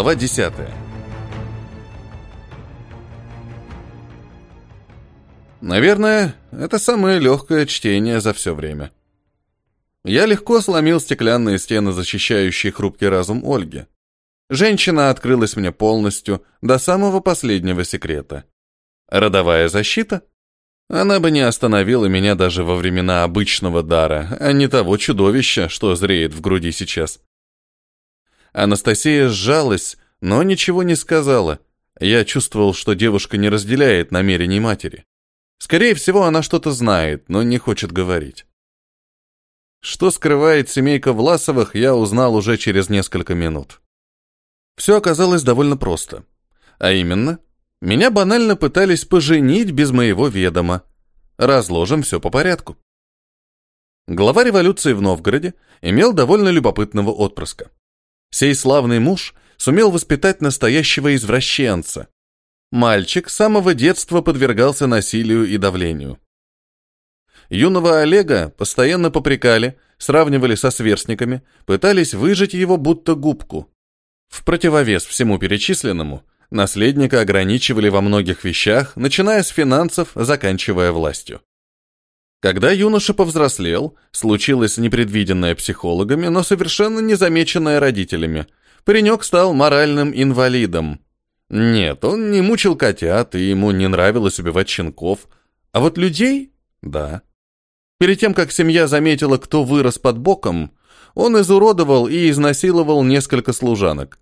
Глава 10. Наверное, это самое легкое чтение за все время. Я легко сломил стеклянные стены, защищающие хрупкий разум Ольги. Женщина открылась мне полностью, до самого последнего секрета. Родовая защита? Она бы не остановила меня даже во времена обычного дара, а не того чудовища, что зреет в груди сейчас. Анастасия сжалась, но ничего не сказала. Я чувствовал, что девушка не разделяет намерений матери. Скорее всего, она что-то знает, но не хочет говорить. Что скрывает семейка Власовых, я узнал уже через несколько минут. Все оказалось довольно просто. А именно, меня банально пытались поженить без моего ведома. Разложим все по порядку. Глава революции в Новгороде имел довольно любопытного отпрыска. Сей славный муж сумел воспитать настоящего извращенца. Мальчик с самого детства подвергался насилию и давлению. Юного Олега постоянно попрекали, сравнивали со сверстниками, пытались выжать его будто губку. В противовес всему перечисленному, наследника ограничивали во многих вещах, начиная с финансов, заканчивая властью. Когда юноша повзрослел, случилось непредвиденное психологами, но совершенно незамеченное родителями. Паренек стал моральным инвалидом. Нет, он не мучил котят, и ему не нравилось убивать щенков. А вот людей — да. Перед тем, как семья заметила, кто вырос под боком, он изуродовал и изнасиловал несколько служанок.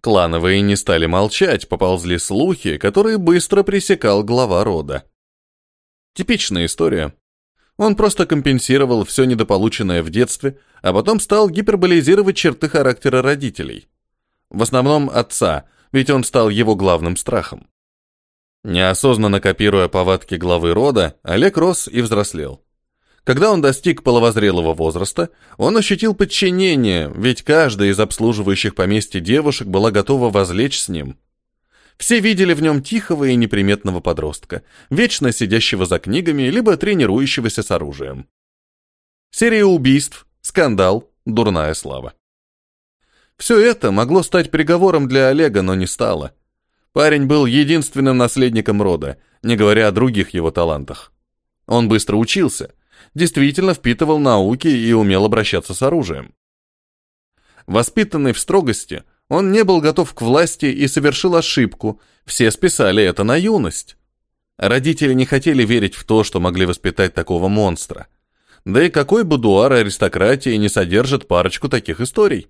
Клановые не стали молчать, поползли слухи, которые быстро пресекал глава рода. Типичная история. Он просто компенсировал все недополученное в детстве, а потом стал гиперболизировать черты характера родителей. В основном отца, ведь он стал его главным страхом. Неосознанно копируя повадки главы рода, Олег рос и взрослел. Когда он достиг половозрелого возраста, он ощутил подчинение, ведь каждая из обслуживающих поместье девушек была готова возлечь с ним. Все видели в нем тихого и неприметного подростка, вечно сидящего за книгами, либо тренирующегося с оружием. Серия убийств, скандал, дурная слава. Все это могло стать приговором для Олега, но не стало. Парень был единственным наследником рода, не говоря о других его талантах. Он быстро учился – действительно впитывал науки и умел обращаться с оружием. Воспитанный в строгости, он не был готов к власти и совершил ошибку, все списали это на юность. Родители не хотели верить в то, что могли воспитать такого монстра. Да и какой будуар аристократии не содержит парочку таких историй?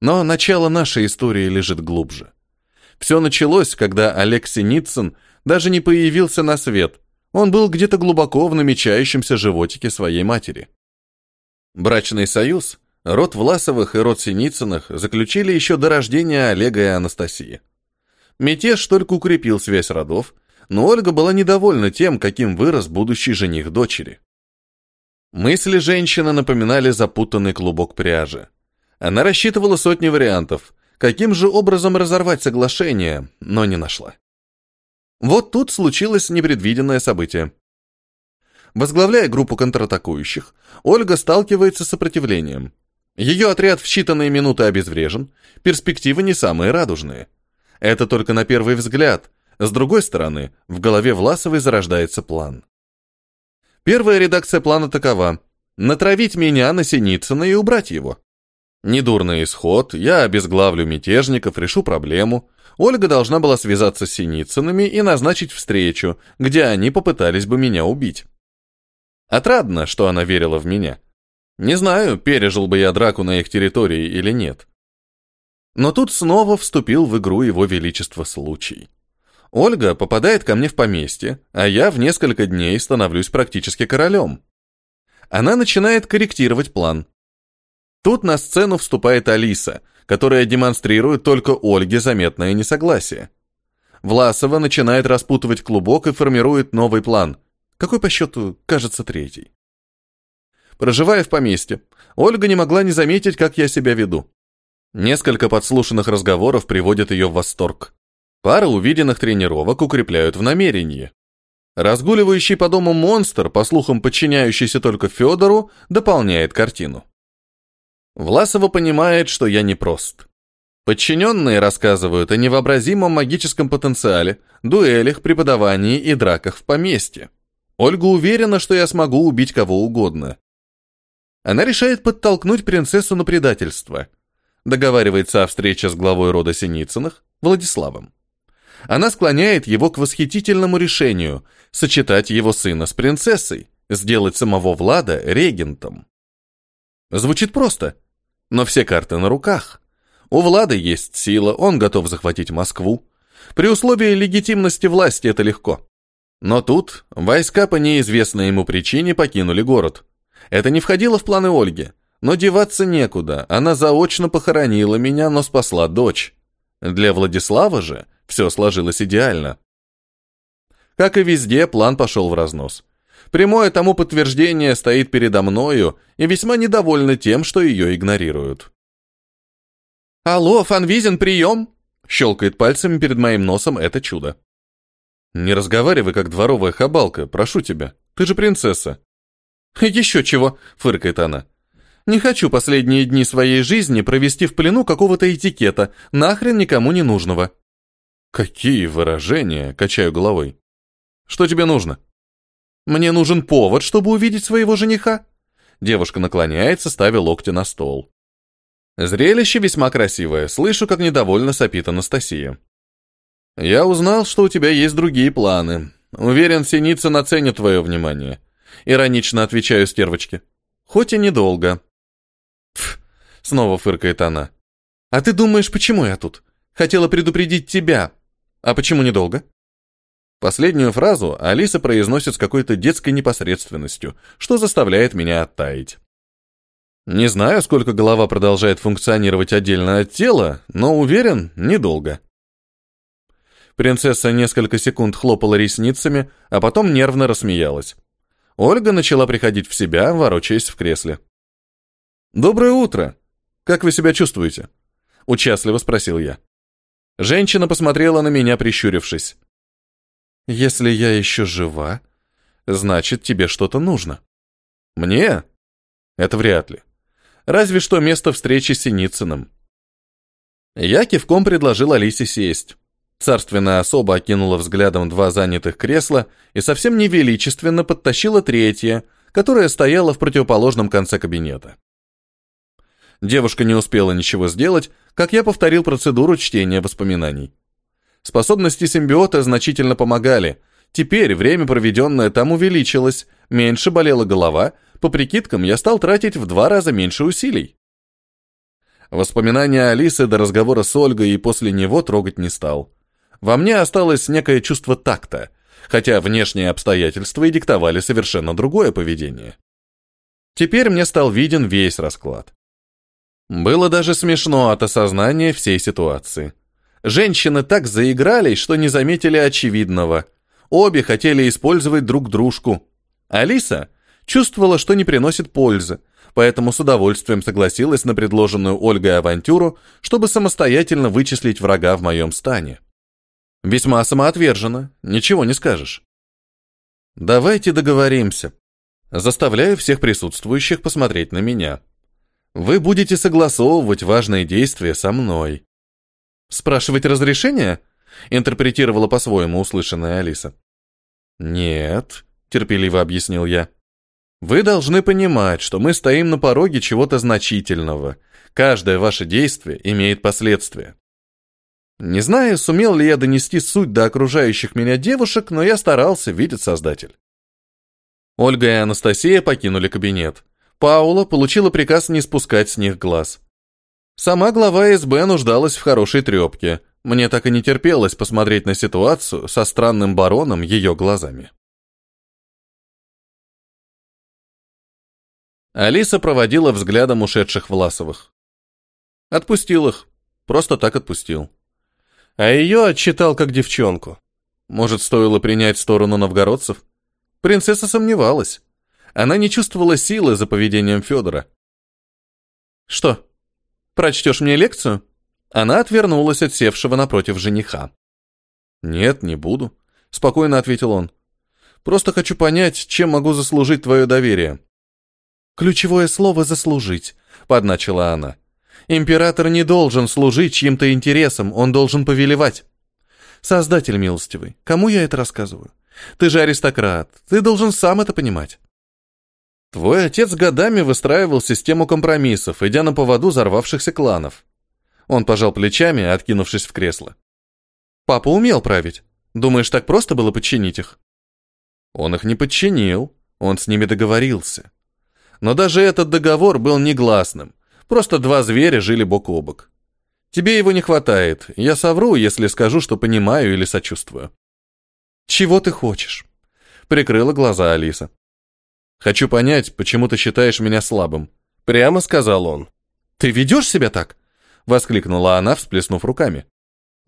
Но начало нашей истории лежит глубже. Все началось, когда Олег Синицын даже не появился на свет, он был где-то глубоко в намечающемся животике своей матери. Брачный союз, род Власовых и род Синицыных заключили еще до рождения Олега и Анастасии. Мятеж только укрепил связь родов, но Ольга была недовольна тем, каким вырос будущий жених дочери. Мысли женщины напоминали запутанный клубок пряжи. Она рассчитывала сотни вариантов, каким же образом разорвать соглашение, но не нашла. Вот тут случилось непредвиденное событие. Возглавляя группу контратакующих, Ольга сталкивается с сопротивлением. Ее отряд в считанные минуты обезврежен, перспективы не самые радужные. Это только на первый взгляд. С другой стороны, в голове Власовой зарождается план. Первая редакция плана такова – натравить меня на Синицына и убрать его. Недурный исход, я обезглавлю мятежников, решу проблему, Ольга должна была связаться с Синицынами и назначить встречу, где они попытались бы меня убить. Отрадно, что она верила в меня. Не знаю, пережил бы я драку на их территории или нет. Но тут снова вступил в игру его величества случай. Ольга попадает ко мне в поместье, а я в несколько дней становлюсь практически королем. Она начинает корректировать план. Тут на сцену вступает Алиса, которая демонстрирует только Ольге заметное несогласие. Власова начинает распутывать клубок и формирует новый план. Какой по счету, кажется, третий. Проживая в поместье, Ольга не могла не заметить, как я себя веду. Несколько подслушанных разговоров приводят ее в восторг. Пара увиденных тренировок укрепляют в намерении. Разгуливающий по дому монстр, по слухам подчиняющийся только Федору, дополняет картину. Власова понимает, что я непрост. Подчиненные рассказывают о невообразимом магическом потенциале, дуэлях, преподавании и драках в поместье. Ольга уверена, что я смогу убить кого угодно. Она решает подтолкнуть принцессу на предательство. Договаривается о встрече с главой рода Синицыных, Владиславом. Она склоняет его к восхитительному решению сочетать его сына с принцессой, сделать самого Влада регентом. Звучит просто, но все карты на руках. У Влада есть сила, он готов захватить Москву. При условии легитимности власти это легко. Но тут войска по неизвестной ему причине покинули город. Это не входило в планы Ольги, но деваться некуда. Она заочно похоронила меня, но спасла дочь. Для Владислава же все сложилось идеально. Как и везде, план пошел в разнос. Прямое тому подтверждение стоит передо мною и весьма недовольна тем, что ее игнорируют. «Алло, Фанвизин, прием!» Щелкает пальцами перед моим носом это чудо. «Не разговаривай, как дворовая хабалка, прошу тебя. Ты же принцесса». «Еще чего!» — фыркает она. «Не хочу последние дни своей жизни провести в плену какого-то этикета, нахрен никому не нужного». «Какие выражения?» — качаю головой. «Что тебе нужно?» «Мне нужен повод, чтобы увидеть своего жениха». Девушка наклоняется, ставя локти на стол. Зрелище весьма красивое, слышу, как недовольно сопит Анастасия. «Я узнал, что у тебя есть другие планы. Уверен, Синицын оценит твое внимание». Иронично отвечаю стервочке. «Хоть и недолго». «Пф», — снова фыркает она. «А ты думаешь, почему я тут? Хотела предупредить тебя, а почему недолго? Последнюю фразу Алиса произносит с какой-то детской непосредственностью, что заставляет меня оттаять. Не знаю, сколько голова продолжает функционировать отдельно от тела, но уверен, недолго. Принцесса несколько секунд хлопала ресницами, а потом нервно рассмеялась. Ольга начала приходить в себя, ворочаясь в кресле. «Доброе утро! Как вы себя чувствуете?» Участливо спросил я. Женщина посмотрела на меня, прищурившись. «Если я еще жива, значит, тебе что-то нужно». «Мне?» «Это вряд ли. Разве что место встречи с Синицыным». Я кивком предложил Алисе сесть. Царственная особа окинула взглядом два занятых кресла и совсем невеличественно подтащила третье, которое стояло в противоположном конце кабинета. Девушка не успела ничего сделать, как я повторил процедуру чтения воспоминаний. Способности симбиота значительно помогали. Теперь время, проведенное там, увеличилось, меньше болела голова, по прикидкам я стал тратить в два раза меньше усилий. Воспоминания Алисы до разговора с Ольгой и после него трогать не стал. Во мне осталось некое чувство такта, хотя внешние обстоятельства и диктовали совершенно другое поведение. Теперь мне стал виден весь расклад. Было даже смешно от осознания всей ситуации. Женщины так заигрались, что не заметили очевидного. Обе хотели использовать друг дружку. Алиса чувствовала, что не приносит пользы, поэтому с удовольствием согласилась на предложенную Ольгой авантюру, чтобы самостоятельно вычислить врага в моем стане. Весьма самоотверженно, ничего не скажешь. Давайте договоримся. Заставляю всех присутствующих посмотреть на меня. Вы будете согласовывать важные действия со мной. Спрашивать разрешение? Интерпретировала по-своему услышанная Алиса. Нет, терпеливо объяснил я. Вы должны понимать, что мы стоим на пороге чего-то значительного. Каждое ваше действие имеет последствия. Не знаю, сумел ли я донести суть до окружающих меня девушек, но я старался, видит Создатель. Ольга и Анастасия покинули кабинет. Паула получила приказ не спускать с них глаз. Сама глава СБ нуждалась в хорошей трепке. Мне так и не терпелось посмотреть на ситуацию со странным бароном ее глазами. Алиса проводила взглядом ушедших Власовых. Отпустил их. Просто так отпустил. А ее отчитал как девчонку. Может, стоило принять сторону новгородцев? Принцесса сомневалась. Она не чувствовала силы за поведением Федора. «Что, прочтешь мне лекцию?» Она отвернулась от севшего напротив жениха. «Нет, не буду», — спокойно ответил он. «Просто хочу понять, чем могу заслужить твое доверие». «Ключевое слово «заслужить», — подначила она. Император не должен служить чьим-то интересам, он должен повелевать. Создатель милостивый, кому я это рассказываю? Ты же аристократ, ты должен сам это понимать. Твой отец годами выстраивал систему компромиссов, идя на поводу взорвавшихся кланов. Он пожал плечами, откинувшись в кресло. Папа умел править. Думаешь, так просто было подчинить их? Он их не подчинил, он с ними договорился. Но даже этот договор был негласным. Просто два зверя жили бок о бок. Тебе его не хватает. Я совру, если скажу, что понимаю или сочувствую. Чего ты хочешь? Прикрыла глаза Алиса. Хочу понять, почему ты считаешь меня слабым. Прямо сказал он. Ты ведешь себя так? Воскликнула она, всплеснув руками.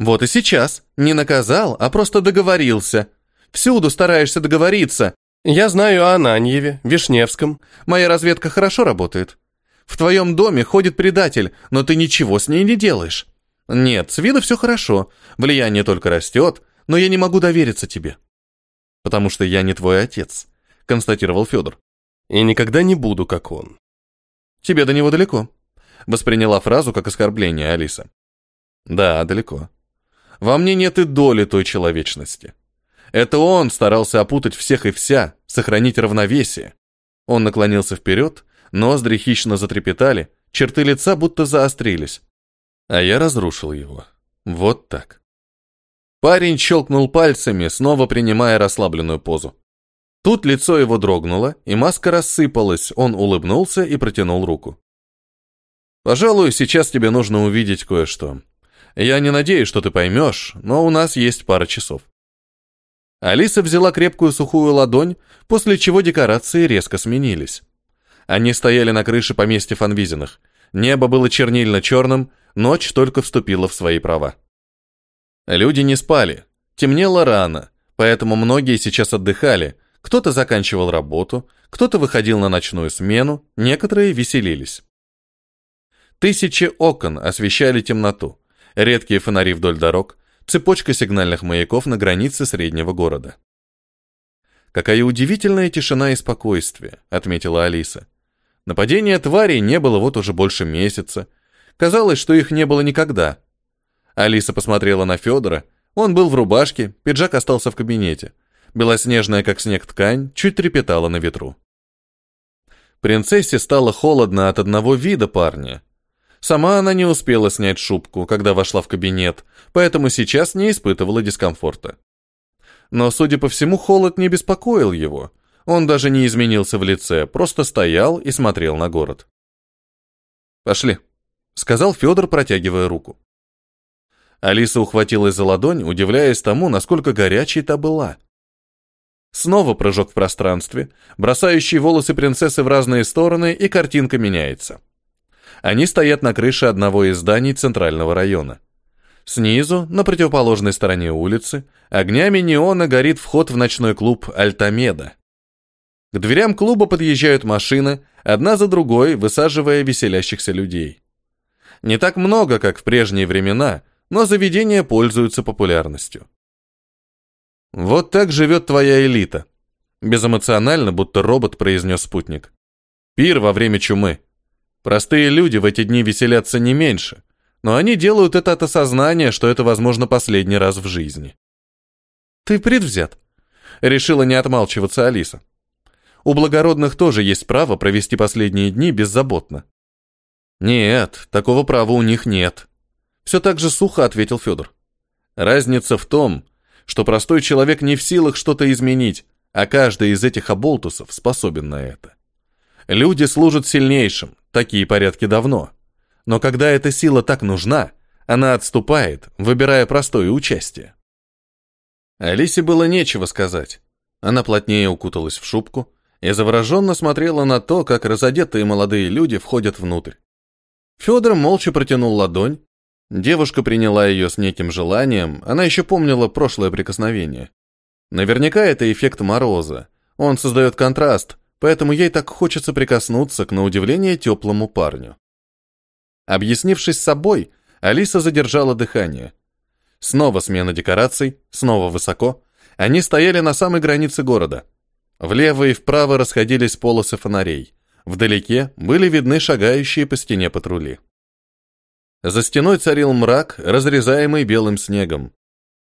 Вот и сейчас. Не наказал, а просто договорился. Всюду стараешься договориться. Я знаю о Ананьеве, Вишневском. Моя разведка хорошо работает. В твоем доме ходит предатель, но ты ничего с ней не делаешь. Нет, с виду все хорошо. Влияние только растет, но я не могу довериться тебе. Потому что я не твой отец, констатировал Федор. И никогда не буду, как он. Тебе до него далеко. Восприняла фразу как оскорбление Алиса. Да, далеко. Во мне нет и доли той человечности. Это он старался опутать всех и вся, сохранить равновесие. Он наклонился вперед, ноздри хищно затрепетали, черты лица будто заострились. А я разрушил его. Вот так. Парень щелкнул пальцами, снова принимая расслабленную позу. Тут лицо его дрогнуло, и маска рассыпалась, он улыбнулся и протянул руку. «Пожалуй, сейчас тебе нужно увидеть кое-что. Я не надеюсь, что ты поймешь, но у нас есть пара часов». Алиса взяла крепкую сухую ладонь, после чего декорации резко сменились. Они стояли на крыше поместья Фанвизиных. Небо было чернильно-черным, ночь только вступила в свои права. Люди не спали. Темнело рано, поэтому многие сейчас отдыхали. Кто-то заканчивал работу, кто-то выходил на ночную смену, некоторые веселились. Тысячи окон освещали темноту. Редкие фонари вдоль дорог, цепочка сигнальных маяков на границе среднего города. «Какая удивительная тишина и спокойствие», — отметила Алиса. Нападения тварей не было вот уже больше месяца. Казалось, что их не было никогда. Алиса посмотрела на Федора. Он был в рубашке, пиджак остался в кабинете. Белоснежная, как снег, ткань чуть трепетала на ветру. Принцессе стало холодно от одного вида парня, Сама она не успела снять шубку, когда вошла в кабинет, поэтому сейчас не испытывала дискомфорта. Но, судя по всему, холод не беспокоил его. Он даже не изменился в лице, просто стоял и смотрел на город. «Пошли», — сказал Федор, протягивая руку. Алиса ухватилась за ладонь, удивляясь тому, насколько горячей та была. Снова прыжок в пространстве, бросающий волосы принцессы в разные стороны, и картинка меняется. Они стоят на крыше одного из зданий центрального района. Снизу, на противоположной стороне улицы, огнями неона горит вход в ночной клуб «Альтамеда». К дверям клуба подъезжают машины, одна за другой, высаживая веселящихся людей. Не так много, как в прежние времена, но заведения пользуются популярностью. «Вот так живет твоя элита», — безэмоционально, будто робот произнес спутник. «Пир во время чумы. Простые люди в эти дни веселятся не меньше, но они делают это от осознания, что это, возможно, последний раз в жизни. «Ты предвзят», — решила не отмалчиваться Алиса. «У благородных тоже есть право провести последние дни беззаботно». «Нет, такого права у них нет», — все так же сухо ответил Федор. «Разница в том, что простой человек не в силах что-то изменить, а каждый из этих оболтусов способен на это. Люди служат сильнейшим, такие порядки давно. Но когда эта сила так нужна, она отступает, выбирая простое участие. Алисе было нечего сказать. Она плотнее укуталась в шубку и завороженно смотрела на то, как разодетые молодые люди входят внутрь. Федор молча протянул ладонь. Девушка приняла ее с неким желанием, она еще помнила прошлое прикосновение. Наверняка это эффект мороза. Он создает контраст, поэтому ей так хочется прикоснуться к, на удивление, теплому парню. Объяснившись с собой, Алиса задержала дыхание. Снова смена декораций, снова высоко. Они стояли на самой границе города. Влево и вправо расходились полосы фонарей. Вдалеке были видны шагающие по стене патрули. За стеной царил мрак, разрезаемый белым снегом.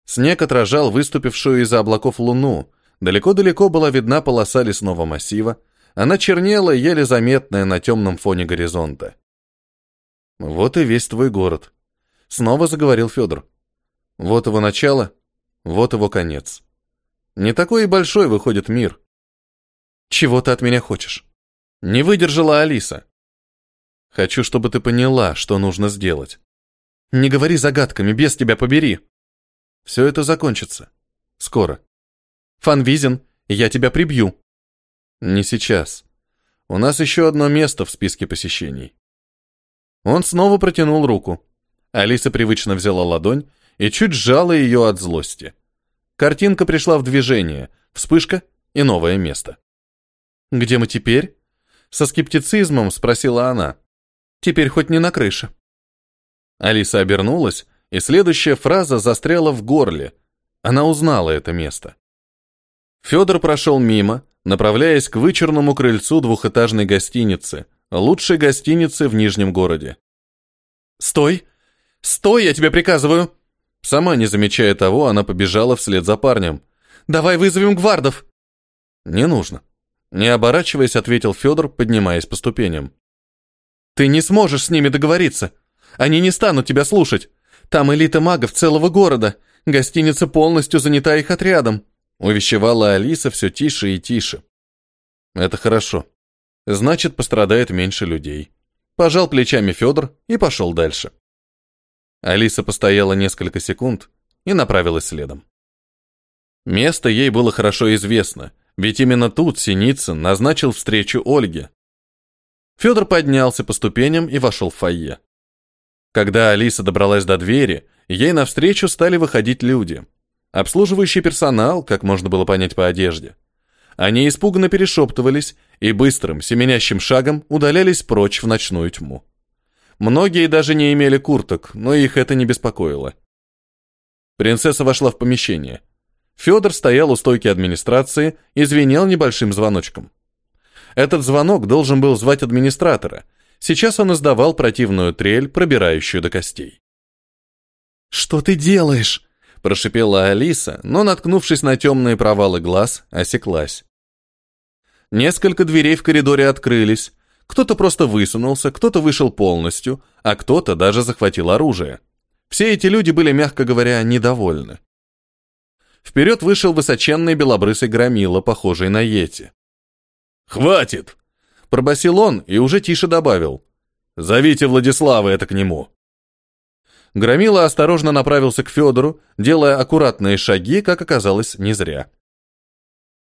Снег отражал выступившую из-за облаков луну. Далеко-далеко была видна полоса лесного массива. Она чернела, еле заметная на темном фоне горизонта. «Вот и весь твой город», — снова заговорил Федор. «Вот его начало, вот его конец. Не такой и большой выходит мир». «Чего ты от меня хочешь?» Не выдержала Алиса. «Хочу, чтобы ты поняла, что нужно сделать. Не говори загадками, без тебя побери. Все это закончится. Скоро. Фанвизин, я тебя прибью». «Не сейчас. У нас еще одно место в списке посещений». Он снова протянул руку. Алиса привычно взяла ладонь и чуть сжала ее от злости. Картинка пришла в движение, вспышка и новое место. «Где мы теперь?» Со скептицизмом спросила она. «Теперь хоть не на крыше». Алиса обернулась, и следующая фраза застряла в горле. Она узнала это место. Федор прошел мимо, направляясь к вычурному крыльцу двухэтажной гостиницы, лучшей гостиницы в Нижнем городе. «Стой! Стой, я тебе приказываю!» Сама не замечая того, она побежала вслед за парнем. «Давай вызовем гвардов!» «Не нужно», не оборачиваясь, ответил Федор, поднимаясь по ступеням. «Ты не сможешь с ними договориться. Они не станут тебя слушать. Там элита магов целого города. Гостиница полностью занята их отрядом», увещевала Алиса все тише и тише. «Это хорошо. Значит, пострадает меньше людей». Пожал плечами Федор и пошел дальше. Алиса постояла несколько секунд и направилась следом. Место ей было хорошо известно, ведь именно тут Синицын назначил встречу Ольге. Федор поднялся по ступеням и вошел в фойе. Когда Алиса добралась до двери, ей навстречу стали выходить люди. Обслуживающий персонал, как можно было понять по одежде. Они испуганно перешептывались и быстрым, семенящим шагом удалялись прочь в ночную тьму. Многие даже не имели курток, но их это не беспокоило. Принцесса вошла в помещение. Федор стоял у стойки администрации и звенел небольшим звоночком. Этот звонок должен был звать администратора. Сейчас он издавал противную трель, пробирающую до костей. «Что ты делаешь?» – прошипела Алиса, но, наткнувшись на темные провалы глаз, осеклась. Несколько дверей в коридоре открылись. Кто-то просто высунулся, кто-то вышел полностью, а кто-то даже захватил оружие. Все эти люди были, мягко говоря, недовольны. Вперед вышел высоченный белобрысый громила, похожий на Йети. «Хватит!» – пробасил он и уже тише добавил. «Зовите Владислава это к нему». Громила осторожно направился к Федору, делая аккуратные шаги, как оказалось, не зря.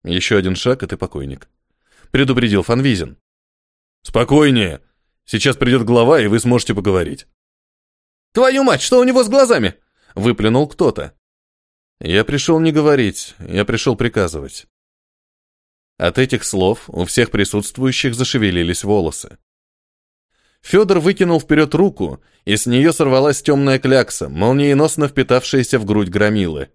«Еще один шаг, и ты покойник», — предупредил Фанвизин. «Спокойнее. Сейчас придет глава, и вы сможете поговорить». «Твою мать, что у него с глазами?» — выплюнул кто-то. Я пришел не говорить, я пришел приказывать. От этих слов у всех присутствующих зашевелились волосы. Федор выкинул вперед руку, и с нее сорвалась темная клякса, молниеносно впитавшаяся в грудь громилы.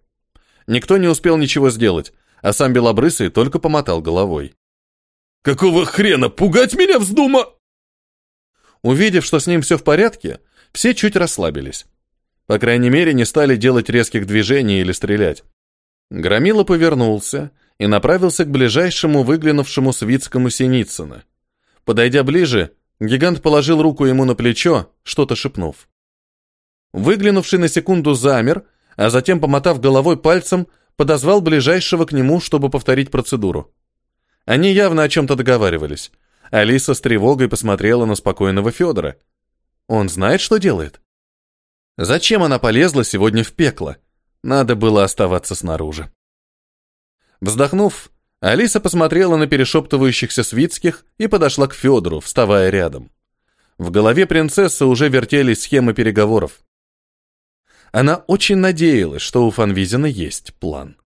Никто не успел ничего сделать, а сам Белобрысый только помотал головой. «Какого хрена, пугать меня вздумал?» Увидев, что с ним все в порядке, все чуть расслабились. По крайней мере, не стали делать резких движений или стрелять. Громила повернулся и направился к ближайшему выглянувшему Свицкому Синицына. Подойдя ближе, гигант положил руку ему на плечо, что-то шепнув. Выглянувший на секунду замер, а затем, помотав головой пальцем, подозвал ближайшего к нему, чтобы повторить процедуру. Они явно о чем-то договаривались. Алиса с тревогой посмотрела на спокойного Федора. Он знает, что делает? Зачем она полезла сегодня в пекло? Надо было оставаться снаружи. Вздохнув, Алиса посмотрела на перешептывающихся свитских и подошла к Федору, вставая рядом. В голове принцессы уже вертелись схемы переговоров. Она очень надеялась, что у Фанвизина есть план.